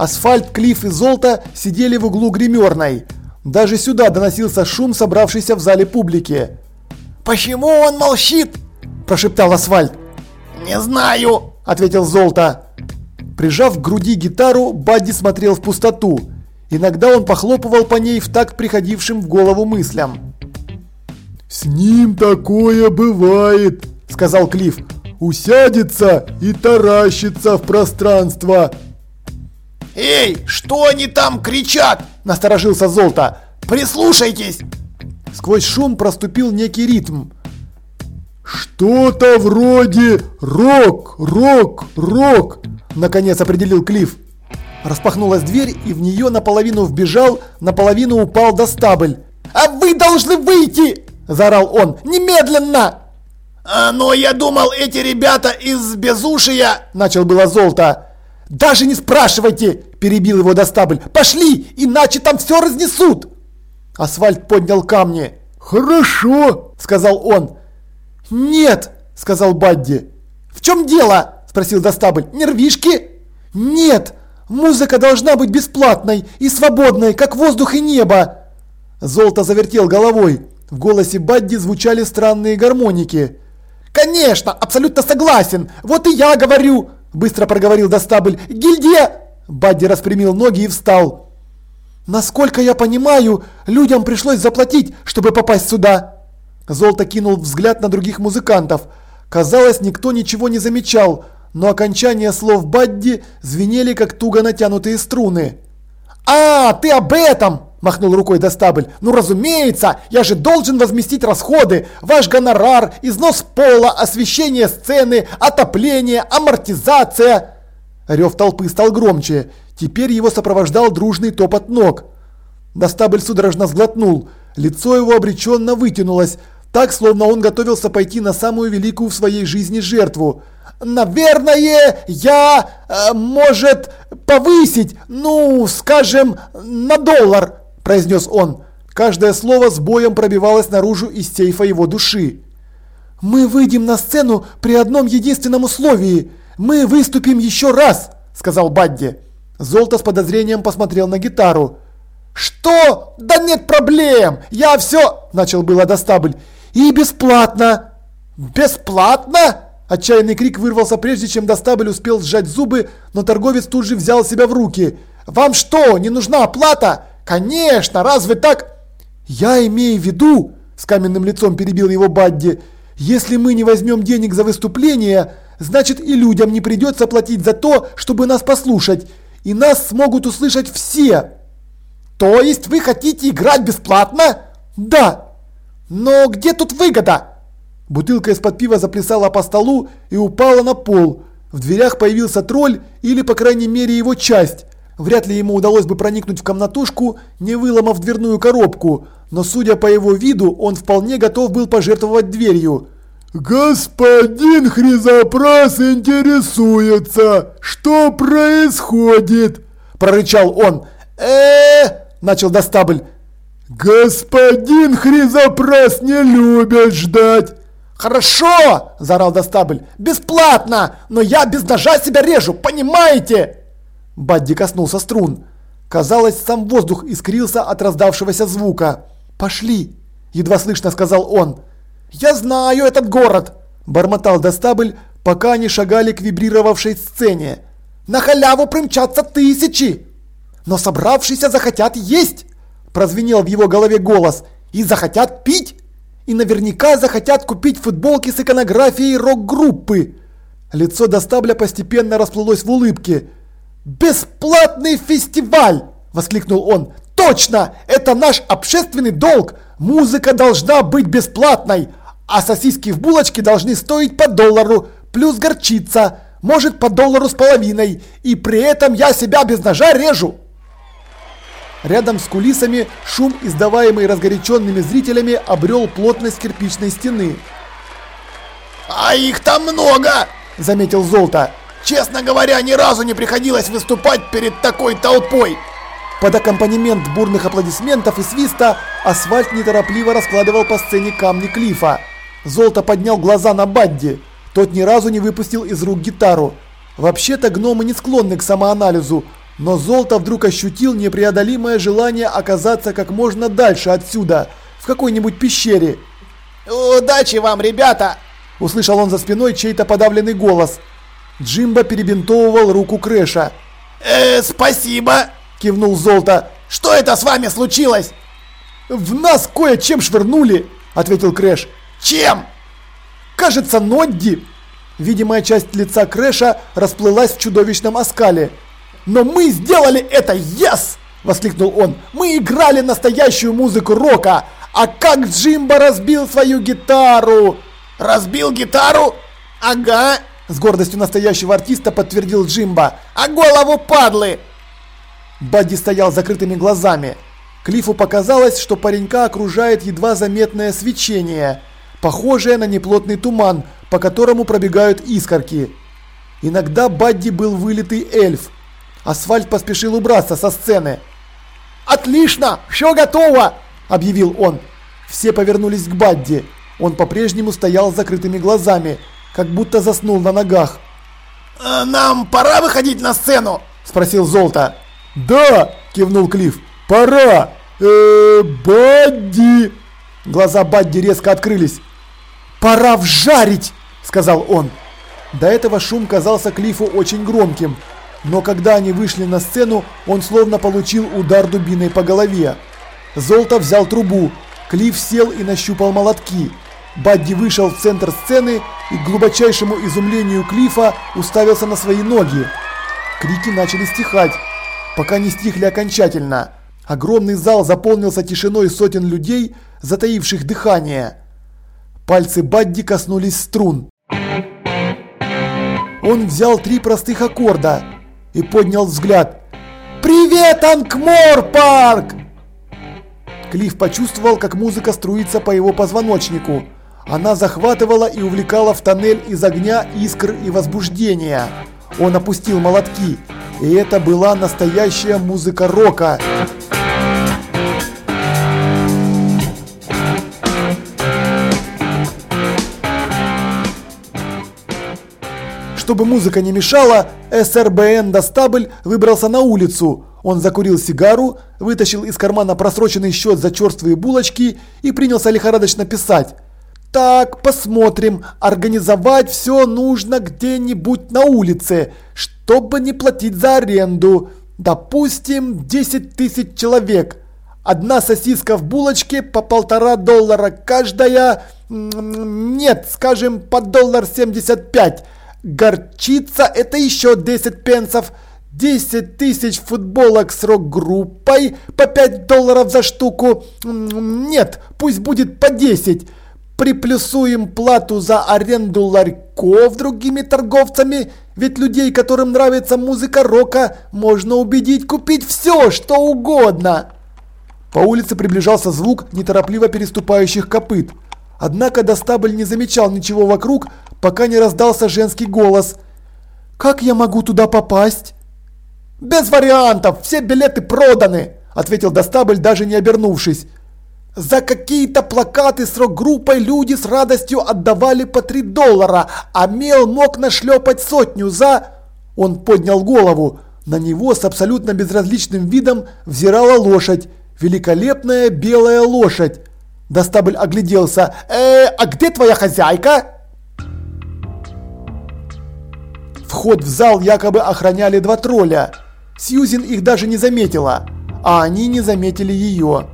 Асфальт, Клифф и Золото сидели в углу гримерной. Даже сюда доносился шум, собравшийся в зале публики. «Почему он молчит?» – прошептал Асфальт. «Не знаю», – ответил Золото. Прижав к груди гитару, Бадди смотрел в пустоту. Иногда он похлопывал по ней в такт приходившим в голову мыслям. «С ним такое бывает», – сказал Клифф. «Усядется и таращится в пространство». «Эй, что они там кричат?» – насторожился Золото. «Прислушайтесь!» Сквозь шум проступил некий ритм. «Что-то вроде рок, рок, рок!» – наконец определил Клифф. Распахнулась дверь, и в нее наполовину вбежал, наполовину упал Достабль. «А вы должны выйти!» – заорал он. «Немедленно!» «А, но я думал, эти ребята из Безушия!» – начал было Золото. «Даже не спрашивайте!» – перебил его Достабль. «Пошли, иначе там все разнесут!» Асфальт поднял камни. «Хорошо!» – сказал он. «Нет!» – сказал Бадди. «В чем дело?» – спросил Достабль. «Нервишки?» «Нет! Музыка должна быть бесплатной и свободной, как воздух и небо!» Золото завертел головой. В голосе Бадди звучали странные гармоники. «Конечно, абсолютно согласен! Вот и я говорю!» Быстро проговорил Достабль. «Гильдия!» Бадди распрямил ноги и встал. «Насколько я понимаю, людям пришлось заплатить, чтобы попасть сюда!» Золото кинул взгляд на других музыкантов. Казалось, никто ничего не замечал, но окончания слов Бадди звенели, как туго натянутые струны. «А, ты об этом!» – махнул рукой Достабль. «Ну разумеется, я же должен возместить расходы. Ваш гонорар, износ пола, освещение сцены, отопление, амортизация». Рев толпы стал громче. Теперь его сопровождал дружный топот ног. Достабль судорожно сглотнул. Лицо его обреченно вытянулось, так, словно он готовился пойти на самую великую в своей жизни жертву. «Наверное, я, э, может, повысить, ну, скажем, на доллар», – произнес он. Каждое слово с боем пробивалось наружу из сейфа его души. «Мы выйдем на сцену при одном единственном условии. Мы выступим еще раз», – сказал Бадди. Золото с подозрением посмотрел на гитару. «Что? Да нет проблем! Я все...» – начал было Достабль. «И бесплатно!» «Бесплатно?» Отчаянный крик вырвался прежде, чем Достабль успел сжать зубы, но торговец тут же взял себя в руки. «Вам что, не нужна оплата? Конечно, разве так?» «Я имею в виду», – с каменным лицом перебил его Бадди, – «если мы не возьмем денег за выступление, значит и людям не придется платить за то, чтобы нас послушать, и нас смогут услышать все». «То есть вы хотите играть бесплатно?» «Да». «Но где тут выгода?» Бутылка из-под пива заплясала по столу и упала на пол. В дверях появился тролль, или по крайней мере его часть. Вряд ли ему удалось бы проникнуть в комнатушку, не выломав дверную коробку, но судя по его виду, он вполне готов был пожертвовать дверью. «Господин Хризопрас интересуется, что происходит?» – прорычал он. э начал Достабль. «Господин Хризопрас не любит ждать!» «Хорошо!» – заорал Достабль. «Бесплатно! Но я без ножа себя режу, понимаете?» Бадди коснулся струн. Казалось, сам воздух искрился от раздавшегося звука. «Пошли!» – едва слышно сказал он. «Я знаю этот город!» – бормотал Достабль, пока они шагали к вибрировавшей сцене. «На халяву примчатся тысячи! Но собравшиеся захотят есть!» – прозвенел в его голове голос. «И захотят пить!» и наверняка захотят купить футболки с иконографией рок-группы. Лицо Достабля постепенно расплылось в улыбке. «Бесплатный фестиваль!» – воскликнул он. «Точно! Это наш общественный долг! Музыка должна быть бесплатной, а сосиски в булочке должны стоить по доллару, плюс горчица, может по доллару с половиной, и при этом я себя без ножа режу!» Рядом с кулисами шум, издаваемый разгоряченными зрителями, обрел плотность кирпичной стены. «А их там много!» – заметил Золото. «Честно говоря, ни разу не приходилось выступать перед такой толпой!» Под аккомпанемент бурных аплодисментов и свиста асфальт неторопливо раскладывал по сцене камни клифа. Золото поднял глаза на Бадди. Тот ни разу не выпустил из рук гитару. Вообще-то гномы не склонны к самоанализу, Но Золото вдруг ощутил непреодолимое желание оказаться как можно дальше отсюда, в какой-нибудь пещере. «Удачи вам, ребята!» – услышал он за спиной чей-то подавленный голос. Джимбо перебинтовывал руку Крэша. «Э, спасибо!» – кивнул Золото. «Что это с вами случилось?» «В нас кое-чем швырнули!» – ответил Крэш. «Чем?» «Кажется, Нодди!» Видимая часть лица Крэша расплылась в чудовищном оскале. «Но мы сделали это! Yes!» – воскликнул он. «Мы играли настоящую музыку рока! А как Джимбо разбил свою гитару!» «Разбил гитару? Ага!» – с гордостью настоящего артиста подтвердил Джимбо. «А голову падлы!» Бадди стоял с закрытыми глазами. Клиффу показалось, что паренька окружает едва заметное свечение, похожее на неплотный туман, по которому пробегают искорки. Иногда Бадди был вылитый эльф. Асфальт поспешил убраться со сцены. «Отлично! Все готово!» – объявил он. Все повернулись к Бадди. Он по-прежнему стоял с закрытыми глазами, как будто заснул на ногах. «Э, «Нам пора выходить на сцену?» – спросил Золото. «Да!» – кивнул Клифф. «Пора! Э, Бадди!» Глаза Бадди резко открылись. «Пора вжарить!» – сказал он. До этого шум казался Клиффу очень громким, но когда они вышли на сцену, он словно получил удар дубиной по голове. Золото взял трубу, Клифф сел и нащупал молотки. Бадди вышел в центр сцены и к глубочайшему изумлению Клифа уставился на свои ноги. Крики начали стихать, пока не стихли окончательно. Огромный зал заполнился тишиной сотен людей, затаивших дыхание. Пальцы Бадди коснулись струн. Он взял три простых аккорда и поднял взгляд. «Привет, Анкмор-парк!» Клифф почувствовал, как музыка струится по его позвоночнику. Она захватывала и увлекала в тоннель из огня, искр и возбуждения. Он опустил молотки, и это была настоящая музыка рока. Чтобы музыка не мешала, СРБН Достабль выбрался на улицу. Он закурил сигару, вытащил из кармана просроченный счет за черствые булочки и принялся лихорадочно писать. Так, посмотрим. Организовать все нужно где-нибудь на улице, чтобы не платить за аренду. Допустим, 10 тысяч человек. Одна сосиска в булочке по полтора доллара каждая. Нет, скажем, по доллар 75. Горчица это еще 10 пенсов. 10 тысяч футболок с рок-группой по 5 долларов за штуку. Нет, пусть будет по 10. Приплюсуем плату за аренду ларьков другими торговцами. Ведь людей, которым нравится музыка рока, можно убедить купить все, что угодно. По улице приближался звук неторопливо переступающих копыт. Однако Достабль не замечал ничего вокруг, пока не раздался женский голос. «Как я могу туда попасть?» «Без вариантов! Все билеты проданы!» – ответил Достабль, даже не обернувшись. «За какие-то плакаты с рок-группой люди с радостью отдавали по 3 доллара, а Мел мог нашлепать сотню за...» Он поднял голову. На него с абсолютно безразличным видом взирала лошадь. Великолепная белая лошадь. Достабль огляделся. «Э, а где твоя хозяйка?» Вход в зал якобы охраняли два тролля. Сьюзен их даже не заметила, а они не заметили ее.